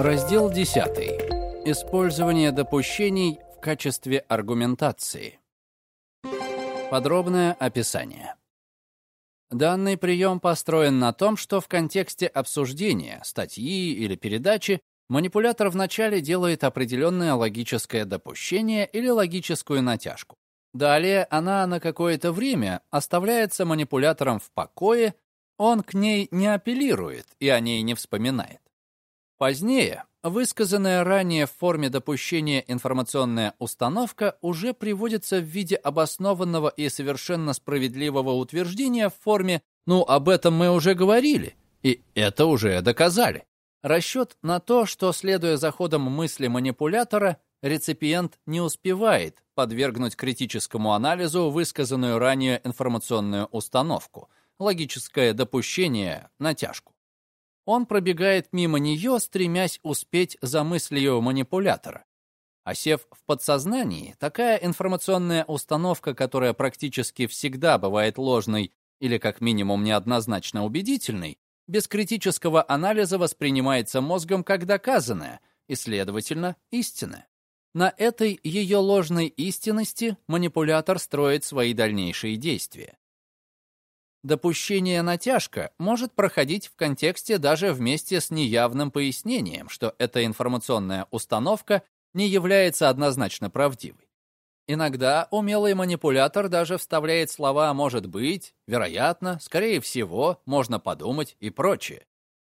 Раздел 10. Использование допущений в качестве аргументации. Подробное описание. Данный прием построен на том, что в контексте обсуждения, статьи или передачи манипулятор вначале делает определенное логическое допущение или логическую натяжку. Далее она на какое-то время оставляется манипулятором в покое, он к ней не апеллирует и о ней не вспоминает. Позднее высказанная ранее в форме допущения информационная установка уже приводится в виде обоснованного и совершенно справедливого утверждения в форме «ну, об этом мы уже говорили, и это уже доказали». Расчет на то, что, следуя за ходом мысли манипулятора, реципиент не успевает подвергнуть критическому анализу высказанную ранее информационную установку, логическое допущение, натяжку. Он пробегает мимо нее, стремясь успеть за мыслью манипулятора. Осев в подсознании, такая информационная установка, которая практически всегда бывает ложной или как минимум неоднозначно убедительной, без критического анализа воспринимается мозгом как доказанное и, следовательно, истинное. На этой ее ложной истинности манипулятор строит свои дальнейшие действия. Допущение натяжка может проходить в контексте даже вместе с неявным пояснением, что эта информационная установка не является однозначно правдивой. Иногда умелый манипулятор даже вставляет слова «может быть», «вероятно», «скорее всего», «можно подумать» и прочее.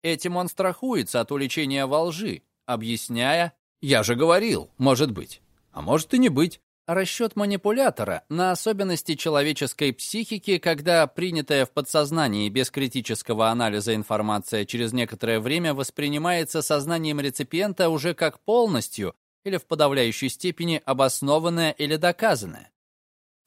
Этим он страхуется от уличения во лжи, объясняя «я же говорил, может быть», а может и не быть. Расчет манипулятора на особенности человеческой психики, когда принятая в подсознании без критического анализа информация через некоторое время воспринимается сознанием реципиента уже как полностью или в подавляющей степени обоснованная или доказанная.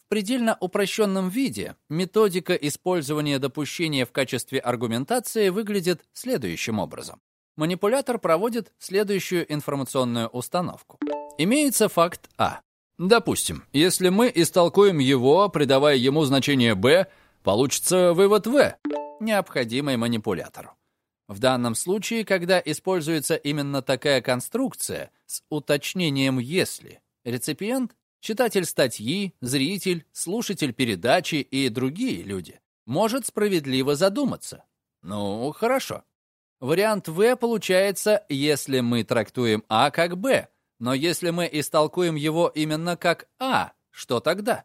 В предельно упрощенном виде методика использования допущения в качестве аргументации выглядит следующим образом. Манипулятор проводит следующую информационную установку. Имеется факт А. Допустим, если мы истолкуем его, придавая ему значение b, получится вывод v, необходимый манипулятору. В данном случае, когда используется именно такая конструкция с уточнением «если», реципиент, читатель статьи, зритель, слушатель передачи и другие люди может справедливо задуматься. Ну, хорошо. Вариант В получается, если мы трактуем А как Б, но если мы истолкуем его именно как «а», что тогда?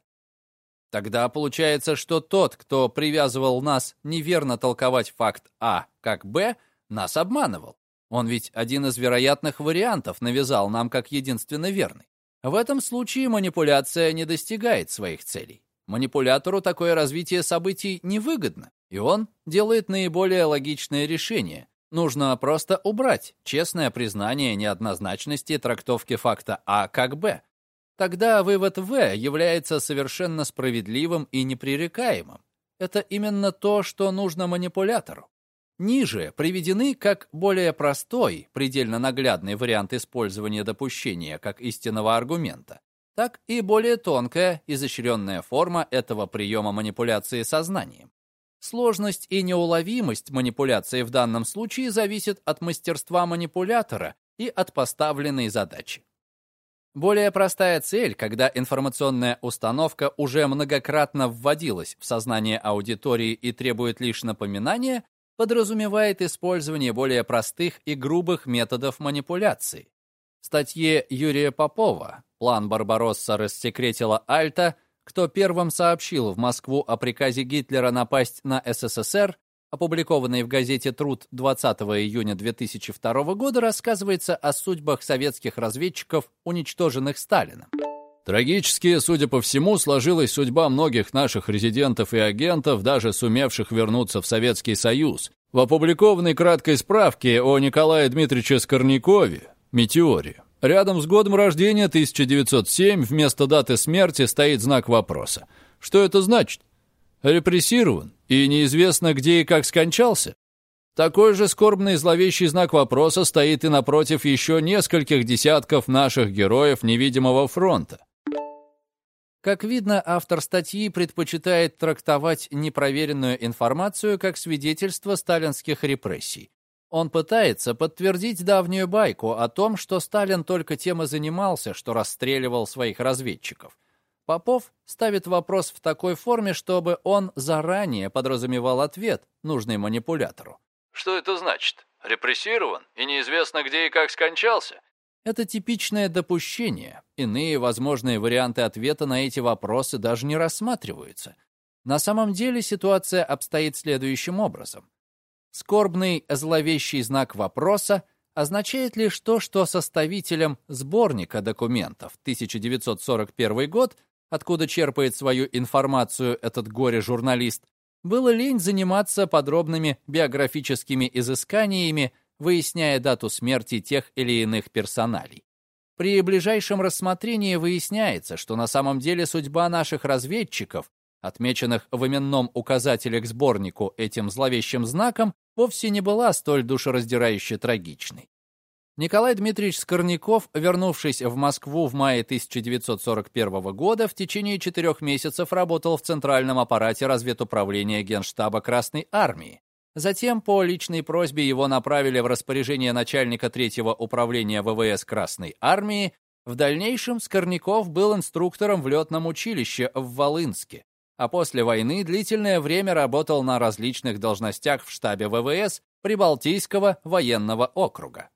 Тогда получается, что тот, кто привязывал нас неверно толковать факт А как Б, нас обманывал. Он ведь один из вероятных вариантов навязал нам как единственно верный. В этом случае манипуляция не достигает своих целей. Манипулятору такое развитие событий невыгодно, и он делает наиболее логичное решение, Нужно просто убрать честное признание неоднозначности трактовки факта А как Б. Тогда вывод В является совершенно справедливым и непререкаемым. Это именно то, что нужно манипулятору. Ниже приведены как более простой, предельно наглядный вариант использования допущения как истинного аргумента, так и более тонкая, изощренная форма этого приема манипуляции сознанием. Сложность и неуловимость манипуляции в данном случае зависит от мастерства манипулятора и от поставленной задачи. Более простая цель, когда информационная установка уже многократно вводилась в сознание аудитории и требует лишь напоминания, подразумевает использование более простых и грубых методов манипуляции. В статье Юрия Попова «План Барбаросса рассекретила Альта» кто первым сообщил в Москву о приказе Гитлера напасть на СССР, опубликованной в газете «Труд» 20 июня 2002 года, рассказывается о судьбах советских разведчиков, уничтоженных Сталином. Трагически, судя по всему, сложилась судьба многих наших резидентов и агентов, даже сумевших вернуться в Советский Союз. В опубликованной краткой справке о Николае Дмитриевиче Скорнякове «Метеоре» Рядом с годом рождения 1907 вместо даты смерти стоит знак вопроса. Что это значит? Репрессирован и неизвестно где и как скончался? Такой же скорбный зловещий знак вопроса стоит и напротив еще нескольких десятков наших героев невидимого фронта. Как видно, автор статьи предпочитает трактовать непроверенную информацию как свидетельство сталинских репрессий. Он пытается подтвердить давнюю байку о том, что Сталин только тем и занимался, что расстреливал своих разведчиков. Попов ставит вопрос в такой форме, чтобы он заранее подразумевал ответ, нужный манипулятору. «Что это значит? Репрессирован? И неизвестно, где и как скончался?» Это типичное допущение. Иные возможные варианты ответа на эти вопросы даже не рассматриваются. На самом деле ситуация обстоит следующим образом. Скорбный зловещий знак вопроса означает лишь то, что составителем сборника документов 1941 год, откуда черпает свою информацию этот горе-журналист, было лень заниматься подробными биографическими изысканиями, выясняя дату смерти тех или иных персоналей. При ближайшем рассмотрении выясняется, что на самом деле судьба наших разведчиков, отмеченных в именном указателе к сборнику этим зловещим знаком, вовсе не была столь душераздирающе трагичной. Николай Дмитриевич Скорняков, вернувшись в Москву в мае 1941 года, в течение четырех месяцев работал в Центральном аппарате разведуправления Генштаба Красной Армии, Затем по личной просьбе его направили в распоряжение начальника третьего управления ВВС Красной Армии. В дальнейшем Скорняков был инструктором в летном училище в Волынске, а после войны длительное время работал на различных должностях в штабе ВВС Прибалтийского военного округа.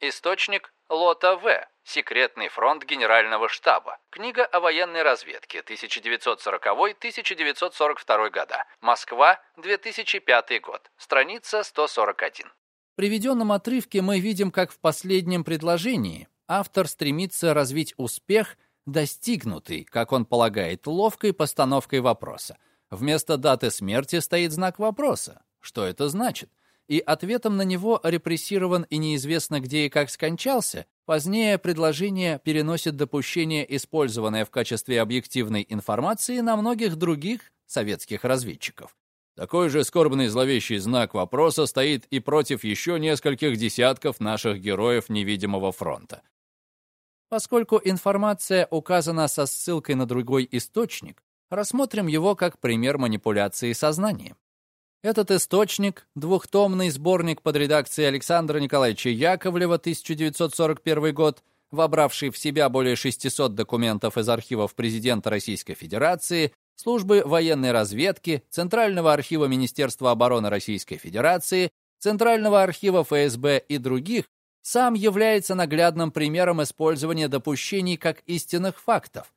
Источник Лота В. Секретный фронт Генерального штаба. Книга о военной разведке 1940-1942 года. Москва, 2005 год. Страница 141. В приведенном отрывке мы видим, как в последнем предложении автор стремится развить успех, достигнутый, как он полагает, ловкой постановкой вопроса. Вместо даты смерти стоит знак вопроса. Что это значит? И ответом на него репрессирован и неизвестно где и как скончался, Позднее предложение переносит допущение, использованное в качестве объективной информации на многих других советских разведчиков. Такой же скорбный зловещий знак вопроса стоит и против еще нескольких десятков наших героев невидимого фронта. Поскольку информация указана со ссылкой на другой источник, рассмотрим его как пример манипуляции сознанием. Этот источник — двухтомный сборник под редакцией Александра Николаевича Яковлева, 1941 год, вобравший в себя более 600 документов из архивов президента Российской Федерации, службы военной разведки, Центрального архива Министерства обороны Российской Федерации, Центрального архива ФСБ и других, сам является наглядным примером использования допущений как истинных фактов.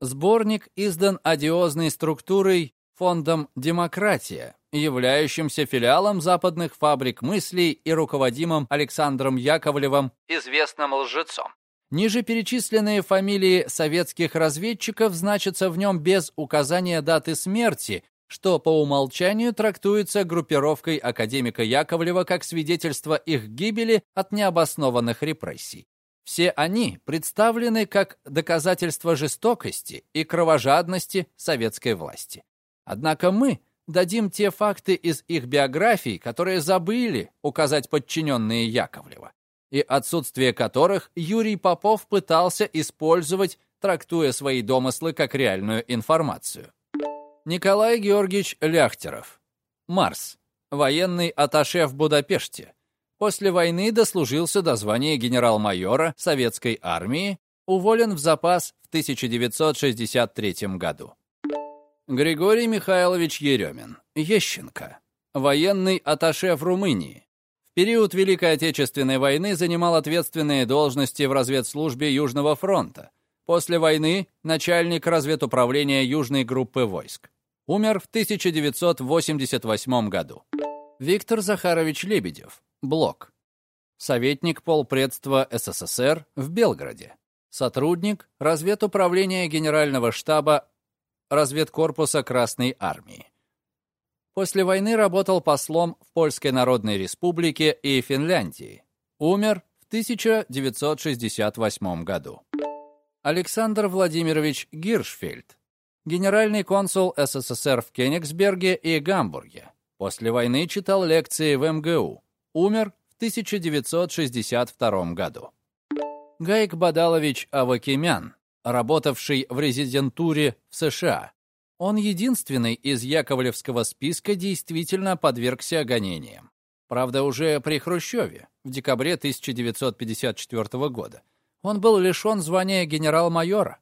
Сборник издан одиозной структурой фондом «Демократия», являющимся филиалом западных фабрик мыслей и руководимым Александром Яковлевым, известным лжецом. Ниже перечисленные фамилии советских разведчиков значатся в нем без указания даты смерти, что по умолчанию трактуется группировкой академика Яковлева как свидетельство их гибели от необоснованных репрессий. Все они представлены как доказательство жестокости и кровожадности советской власти. Однако мы – дадим те факты из их биографий, которые забыли указать подчиненные Яковлева, и отсутствие которых Юрий Попов пытался использовать, трактуя свои домыслы как реальную информацию. Николай Георгиевич Ляхтеров. Марс. Военный атташе в Будапеште. После войны дослужился до звания генерал-майора советской армии, уволен в запас в 1963 году. Григорий Михайлович Еремин, Ещенко, военный атташе в Румынии. В период Великой Отечественной войны занимал ответственные должности в разведслужбе Южного фронта. После войны начальник разведуправления Южной группы войск. Умер в 1988 году. Виктор Захарович Лебедев, Блок. Советник полпредства СССР в Белгороде. Сотрудник разведуправления Генерального штаба разведкорпуса Красной Армии. После войны работал послом в Польской Народной Республике и Финляндии. Умер в 1968 году. Александр Владимирович Гиршфельд, генеральный консул СССР в Кенигсберге и Гамбурге. После войны читал лекции в МГУ. Умер в 1962 году. Гаик Бадалович Авакимян, работавший в резидентуре в США. Он единственный из Яковлевского списка действительно подвергся гонениям. Правда, уже при Хрущеве, в декабре 1954 года. Он был лишен звания генерал-майора.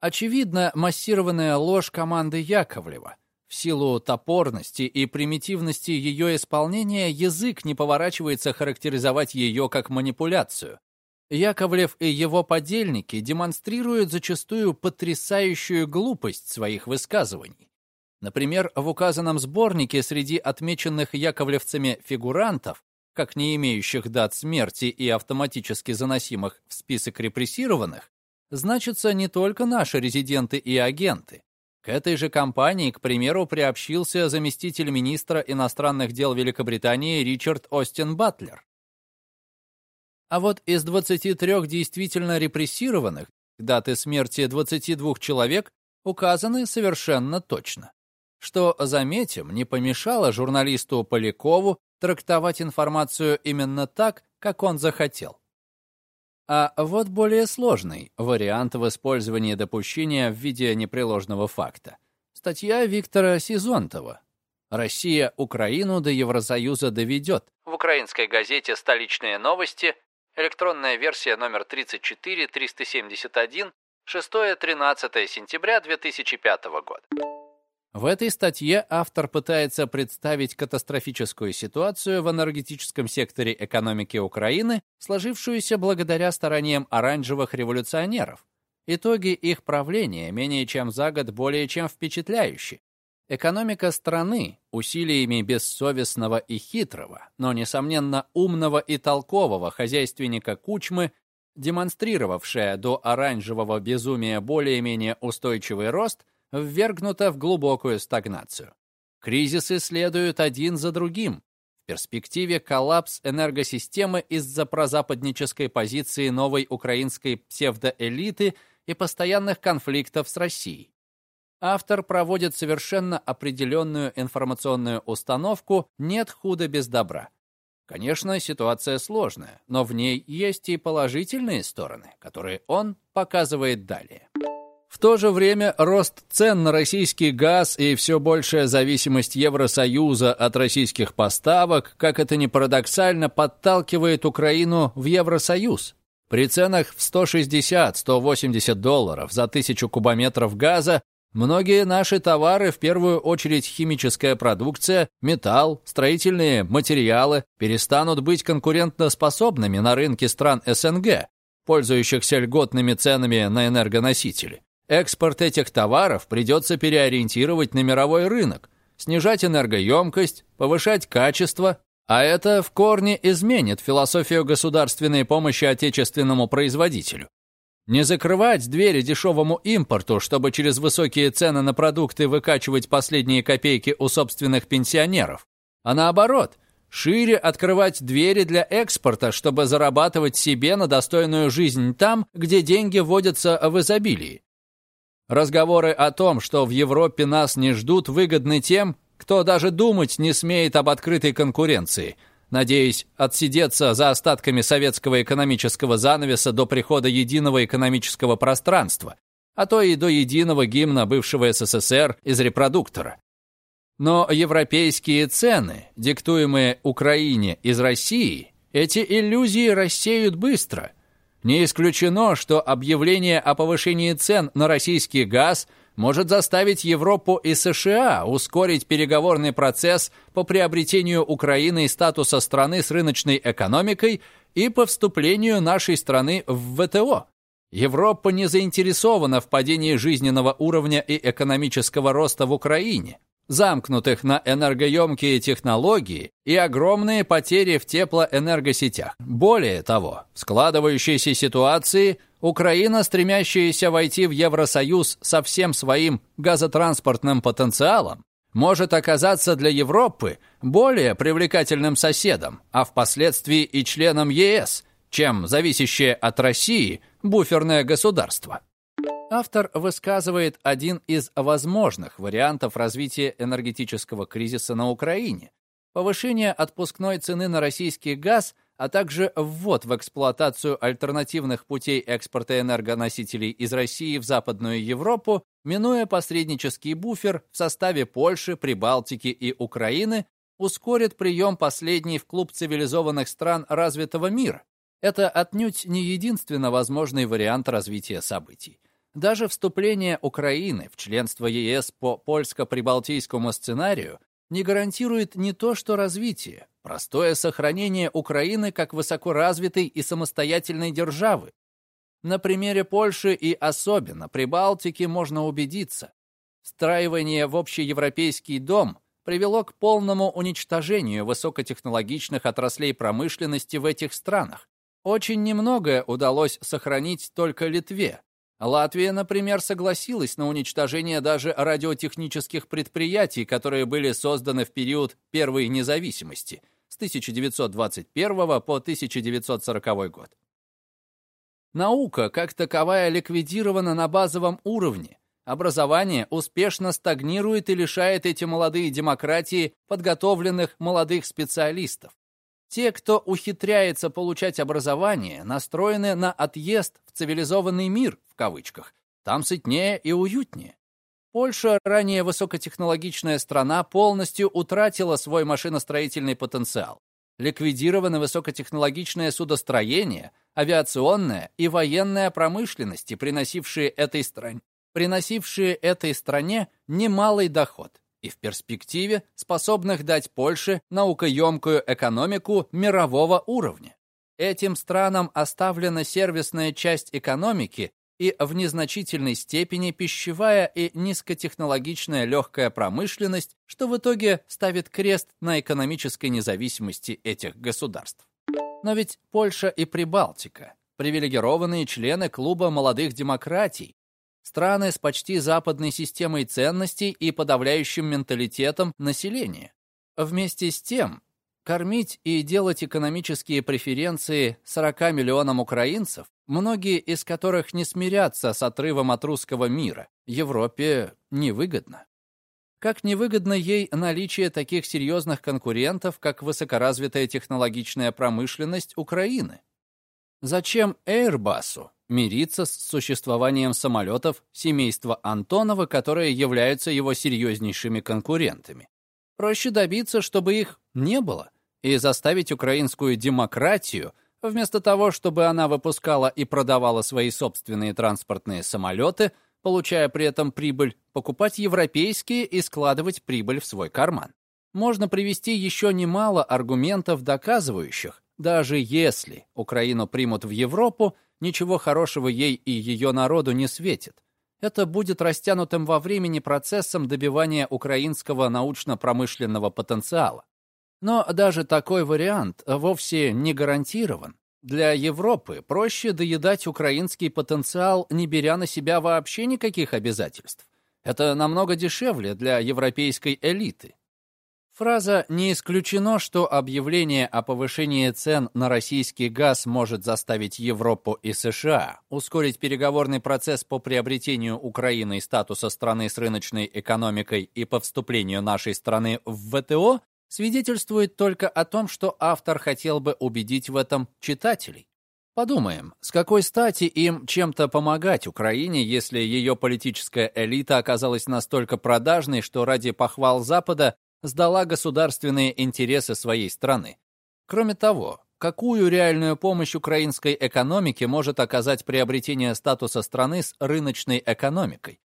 Очевидно, массированная ложь команды Яковлева. В силу топорности и примитивности ее исполнения язык не поворачивается характеризовать ее как манипуляцию. Яковлев и его подельники демонстрируют зачастую потрясающую глупость своих высказываний. Например, в указанном сборнике среди отмеченных яковлевцами фигурантов, как не имеющих дат смерти и автоматически заносимых в список репрессированных, значатся не только наши резиденты и агенты. К этой же компании, к примеру, приобщился заместитель министра иностранных дел Великобритании Ричард Остин Батлер. А вот из 23 действительно репрессированных даты смерти 22 человек указаны совершенно точно. Что, заметим, не помешало журналисту Полякову трактовать информацию именно так, как он захотел. А вот более сложный вариант в использовании допущения в виде непреложного факта. Статья Виктора Сизонтова. «Россия Украину до Евросоюза доведет». В украинской газете «Столичные новости» электронная версия номер 34371, 6-13 сентября 2005 года. В этой статье автор пытается представить катастрофическую ситуацию в энергетическом секторе экономики Украины, сложившуюся благодаря стараниям оранжевых революционеров. Итоги их правления менее чем за год более чем впечатляющие. Экономика страны усилиями бессовестного и хитрого, но, несомненно, умного и толкового хозяйственника Кучмы, демонстрировавшая до оранжевого безумия более-менее устойчивый рост – ввергнута в глубокую стагнацию. Кризисы следуют один за другим. В перспективе коллапс энергосистемы из-за прозападнической позиции новой украинской псевдоэлиты и постоянных конфликтов с Россией. Автор проводит совершенно определенную информационную установку «нет худа без добра». Конечно, ситуация сложная, но в ней есть и положительные стороны, которые он показывает далее. В то же время рост цен на российский газ и все большая зависимость Евросоюза от российских поставок, как это ни парадоксально, подталкивает Украину в Евросоюз. При ценах в 160-180 долларов за тысячу кубометров газа многие наши товары, в первую очередь химическая продукция, металл, строительные материалы, перестанут быть конкурентоспособными на рынке стран СНГ, пользующихся льготными ценами на энергоносители. Экспорт этих товаров придется переориентировать на мировой рынок, снижать энергоемкость, повышать качество, а это в корне изменит философию государственной помощи отечественному производителю. Не закрывать двери дешевому импорту, чтобы через высокие цены на продукты выкачивать последние копейки у собственных пенсионеров, а наоборот, шире открывать двери для экспорта, чтобы зарабатывать себе на достойную жизнь там, где деньги водятся в изобилии. Разговоры о том, что в Европе нас не ждут, выгодны тем, кто даже думать не смеет об открытой конкуренции, надеясь отсидеться за остатками советского экономического занавеса до прихода единого экономического пространства, а то и до единого гимна бывшего СССР из репродуктора. Но европейские цены, диктуемые Украине из России, эти иллюзии рассеют быстро – не исключено, что объявление о повышении цен на российский газ может заставить Европу и США ускорить переговорный процесс по приобретению Украины статуса страны с рыночной экономикой и по вступлению нашей страны в ВТО. Европа не заинтересована в падении жизненного уровня и экономического роста в Украине замкнутых на энергоемкие технологии и огромные потери в теплоэнергосетях. Более того, в складывающейся ситуации Украина, стремящаяся войти в Евросоюз со всем своим газотранспортным потенциалом, может оказаться для Европы более привлекательным соседом, а впоследствии и членом ЕС, чем зависящее от России буферное государство. Автор высказывает один из возможных вариантов развития энергетического кризиса на Украине. Повышение отпускной цены на российский газ, а также ввод в эксплуатацию альтернативных путей экспорта энергоносителей из России в Западную Европу, минуя посреднический буфер в составе Польши, Прибалтики и Украины, ускорит прием последней в клуб цивилизованных стран развитого мира. Это отнюдь не единственно возможный вариант развития событий. Даже вступление Украины в членство ЕС по польско-прибалтийскому сценарию не гарантирует не то что развитие, простое сохранение Украины как высокоразвитой и самостоятельной державы. На примере Польши и особенно Прибалтики можно убедиться. Встраивание в общеевропейский дом привело к полному уничтожению высокотехнологичных отраслей промышленности в этих странах. Очень немногое удалось сохранить только Литве. Латвия, например, согласилась на уничтожение даже радиотехнических предприятий, которые были созданы в период Первой независимости с 1921 по 1940 год. Наука, как таковая, ликвидирована на базовом уровне, Образование успешно стагнирует и лишает эти молодые демократии подготовленных молодых специалистов. Те, кто ухитряется получать образование, настроены на отъезд цивилизованный мир, в кавычках. Там сытнее и уютнее. Польша, ранее высокотехнологичная страна, полностью утратила свой машиностроительный потенциал. Ликвидированы высокотехнологичное судостроение, авиационная и военная промышленности, приносившие этой стране приносившие этой стране немалый доход и в перспективе способных дать Польше наукоемкую экономику мирового уровня. Этим странам оставлена сервисная часть экономики и в незначительной степени пищевая и низкотехнологичная легкая промышленность, что в итоге ставит крест на экономической независимости этих государств. Но ведь Польша и Прибалтика – привилегированные члены клуба молодых демократий, страны с почти западной системой ценностей и подавляющим менталитетом населения. Вместе с тем, кормить и делать экономические преференции 40 миллионам украинцев, многие из которых не смирятся с отрывом от русского мира, Европе невыгодно. Как невыгодно ей наличие таких серьезных конкурентов, как высокоразвитая технологичная промышленность Украины. Зачем Airbus мириться с существованием самолетов семейства Антонова, которые являются его серьезнейшими конкурентами. Проще добиться, чтобы их не было, и заставить украинскую демократию, вместо того, чтобы она выпускала и продавала свои собственные транспортные самолеты, получая при этом прибыль, покупать европейские и складывать прибыль в свой карман. Можно привести еще немало аргументов, доказывающих, даже если Украину примут в Европу, ничего хорошего ей и ее народу не светит. Это будет растянутым во времени процессом добивания украинского научно-промышленного потенциала. Но даже такой вариант вовсе не гарантирован. Для Европы проще доедать украинский потенциал, не беря на себя вообще никаких обязательств. Это намного дешевле для европейской элиты. Фраза «не исключено, что объявление о повышении цен на российский газ может заставить Европу и США ускорить переговорный процесс по приобретению Украиной статуса страны с рыночной экономикой и по вступлению нашей страны в ВТО» свидетельствует только о том, что автор хотел бы убедить в этом читателей. Подумаем, с какой стати им чем-то помогать Украине, если ее политическая элита оказалась настолько продажной, что ради похвал Запада сдала государственные интересы своей страны. Кроме того, какую реальную помощь украинской экономике может оказать приобретение статуса страны с рыночной экономикой?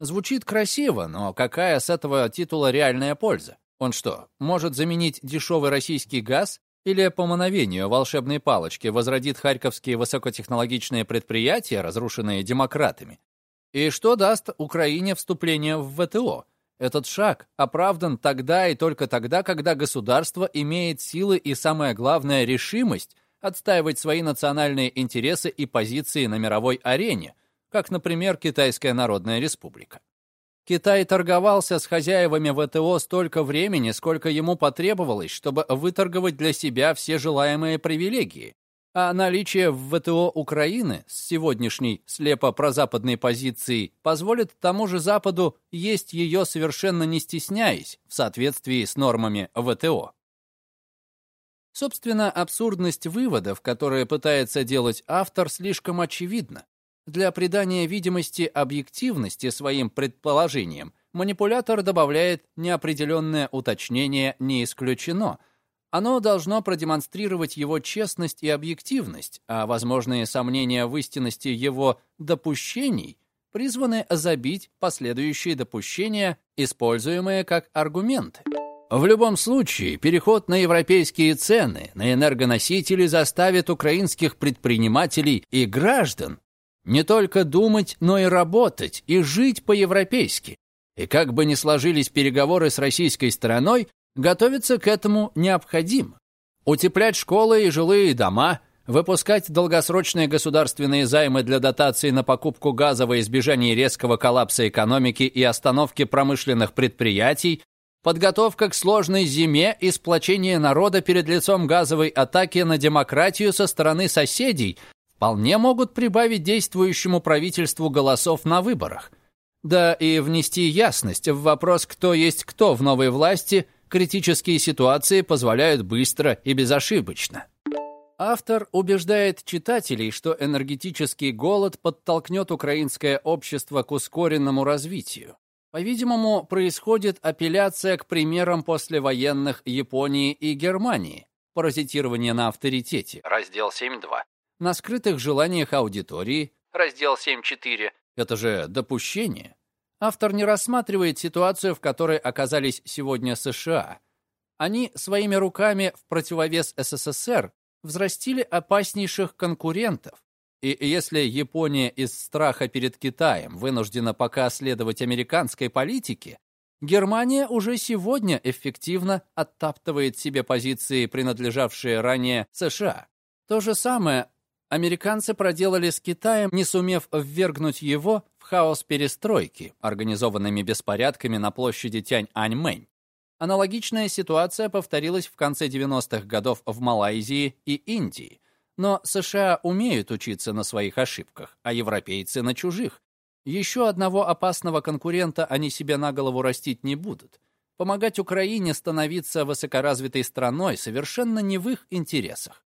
Звучит красиво, но какая с этого титула реальная польза? Он что, может заменить дешевый российский газ или по мановению волшебной палочки возродит харьковские высокотехнологичные предприятия, разрушенные демократами? И что даст Украине вступление в ВТО? Этот шаг оправдан тогда и только тогда, когда государство имеет силы и, самое главное, решимость отстаивать свои национальные интересы и позиции на мировой арене, как, например, Китайская Народная Республика. Китай торговался с хозяевами ВТО столько времени, сколько ему потребовалось, чтобы выторговать для себя все желаемые привилегии, а наличие в ВТО Украины с сегодняшней слепо прозападной позицией позволит тому же Западу есть ее совершенно не стесняясь в соответствии с нормами ВТО. Собственно, абсурдность выводов, которые пытается делать автор, слишком очевидна. Для придания видимости объективности своим предположениям манипулятор добавляет неопределенное уточнение «не исключено», оно должно продемонстрировать его честность и объективность, а возможные сомнения в истинности его допущений призваны забить последующие допущения, используемые как аргументы. В любом случае, переход на европейские цены на энергоносители заставит украинских предпринимателей и граждан не только думать, но и работать и жить по-европейски. И как бы ни сложились переговоры с российской стороной, Готовиться к этому необходимо. Утеплять школы и жилые дома, выпускать долгосрочные государственные займы для дотаций на покупку газа во избежание резкого коллапса экономики и остановки промышленных предприятий, подготовка к сложной зиме и сплочение народа перед лицом газовой атаки на демократию со стороны соседей вполне могут прибавить действующему правительству голосов на выборах. Да и внести ясность в вопрос, кто есть кто в новой власти – критические ситуации позволяют быстро и безошибочно. Автор убеждает читателей, что энергетический голод подтолкнет украинское общество к ускоренному развитию. По-видимому, происходит апелляция к примерам послевоенных Японии и Германии, паразитирование на авторитете, раздел 7.2, на скрытых желаниях аудитории, раздел 7.4, это же допущение, Автор не рассматривает ситуацию, в которой оказались сегодня США. Они своими руками в противовес СССР взрастили опаснейших конкурентов. И если Япония из страха перед Китаем вынуждена пока следовать американской политике, Германия уже сегодня эффективно оттаптывает себе позиции, принадлежавшие ранее США. То же самое американцы проделали с Китаем, не сумев ввергнуть его хаос перестройки, организованными беспорядками на площади Тянь-Аньмэнь. Аналогичная ситуация повторилась в конце 90-х годов в Малайзии и Индии. Но США умеют учиться на своих ошибках, а европейцы на чужих. Еще одного опасного конкурента они себе на голову растить не будут. Помогать Украине становиться высокоразвитой страной совершенно не в их интересах.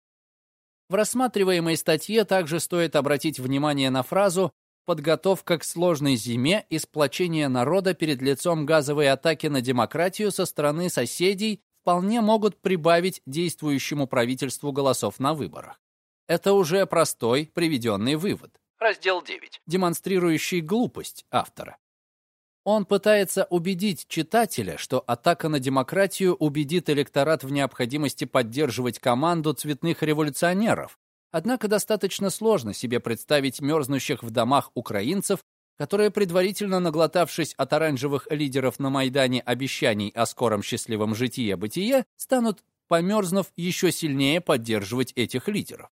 В рассматриваемой статье также стоит обратить внимание на фразу подготовка к сложной зиме и сплочение народа перед лицом газовой атаки на демократию со стороны соседей вполне могут прибавить действующему правительству голосов на выборах. Это уже простой приведенный вывод. Раздел 9. Демонстрирующий глупость автора. Он пытается убедить читателя, что атака на демократию убедит электорат в необходимости поддерживать команду цветных революционеров, Однако достаточно сложно себе представить мерзнущих в домах украинцев, которые, предварительно наглотавшись от оранжевых лидеров на Майдане обещаний о скором счастливом житие-бытие, станут, померзнув, еще сильнее поддерживать этих лидеров.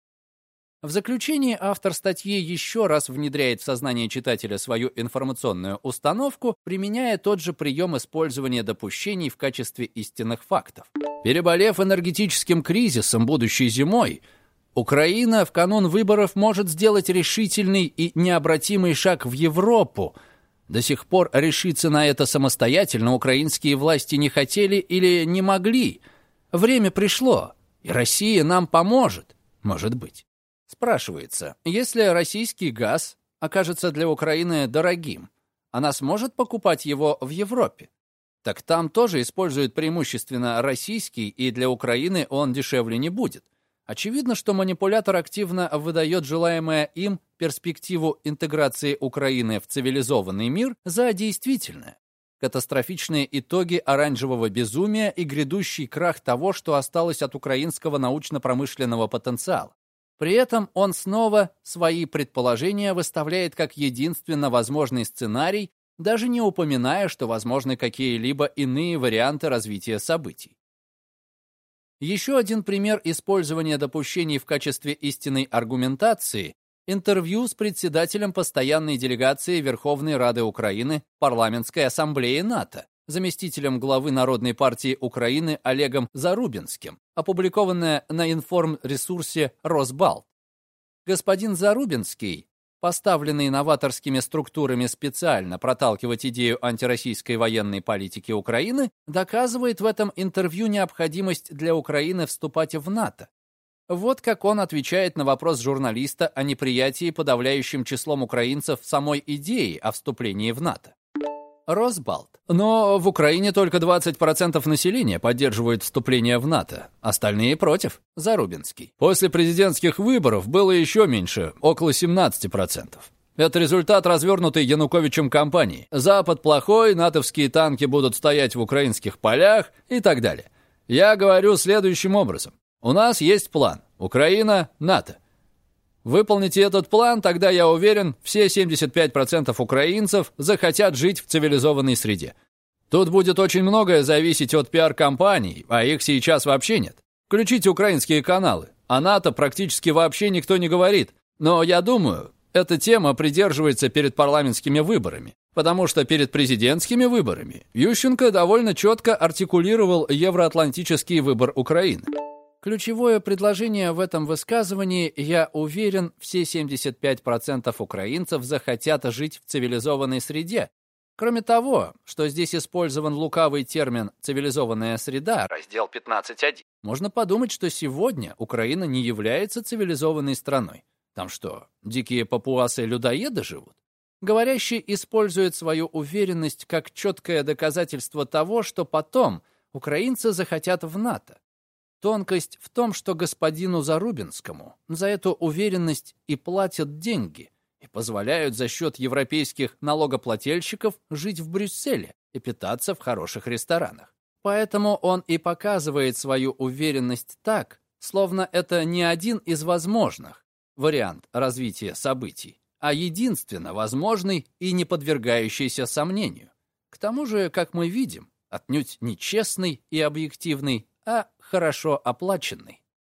В заключение автор статьи еще раз внедряет в сознание читателя свою информационную установку, применяя тот же прием использования допущений в качестве истинных фактов. Переболев энергетическим кризисом будущей зимой, Украина в канун выборов может сделать решительный и необратимый шаг в Европу. До сих пор решиться на это самостоятельно украинские власти не хотели или не могли. Время пришло, и Россия нам поможет, может быть. Спрашивается, если российский газ окажется для Украины дорогим, она сможет покупать его в Европе? Так там тоже используют преимущественно российский, и для Украины он дешевле не будет. Очевидно, что манипулятор активно выдает желаемое им перспективу интеграции Украины в цивилизованный мир за действительное. Катастрофичные итоги оранжевого безумия и грядущий крах того, что осталось от украинского научно-промышленного потенциала. При этом он снова свои предположения выставляет как единственно возможный сценарий, даже не упоминая, что возможны какие-либо иные варианты развития событий. Еще один пример использования допущений в качестве истинной аргументации – интервью с председателем постоянной делегации Верховной Рады Украины Парламентской Ассамблеи НАТО, заместителем главы Народной партии Украины Олегом Зарубинским, опубликованное на информресурсе «Росбалт». Господин Зарубинский поставленный новаторскими структурами специально проталкивать идею антироссийской военной политики Украины, доказывает в этом интервью необходимость для Украины вступать в НАТО. Вот как он отвечает на вопрос журналиста о неприятии подавляющим числом украинцев самой идеи о вступлении в НАТО. Росбалт. Но в Украине только 20% населения поддерживают вступление в НАТО. Остальные против. Зарубинский. После президентских выборов было еще меньше, около 17%. Это результат развернутой Януковичем кампании. Запад плохой, натовские танки будут стоять в украинских полях и так далее. Я говорю следующим образом. У нас есть план. Украина, НАТО. Выполните этот план, тогда, я уверен, все 75% украинцев захотят жить в цивилизованной среде. Тут будет очень многое зависеть от пиар-компаний, а их сейчас вообще нет. Включите украинские каналы. О НАТО практически вообще никто не говорит. Но я думаю, эта тема придерживается перед парламентскими выборами, потому что перед президентскими выборами Ющенко довольно четко артикулировал евроатлантический выбор Украины. Ключевое предложение в этом высказывании, я уверен, все 75% украинцев захотят жить в цивилизованной среде. Кроме того, что здесь использован лукавый термин «цивилизованная среда», раздел 15.1, можно подумать, что сегодня Украина не является цивилизованной страной. Там что, дикие папуасы-людоеды живут? Говорящий использует свою уверенность как четкое доказательство того, что потом украинцы захотят в НАТО. Тонкость в том, что господину Зарубинскому за эту уверенность и платят деньги, и позволяют за счет европейских налогоплательщиков жить в Брюсселе и питаться в хороших ресторанах. Поэтому он и показывает свою уверенность так, словно это не один из возможных, вариант развития событий, а единственно возможный и не подвергающийся сомнению. К тому же, как мы видим, отнюдь нечестный и объективный, а хорошо оплаченный.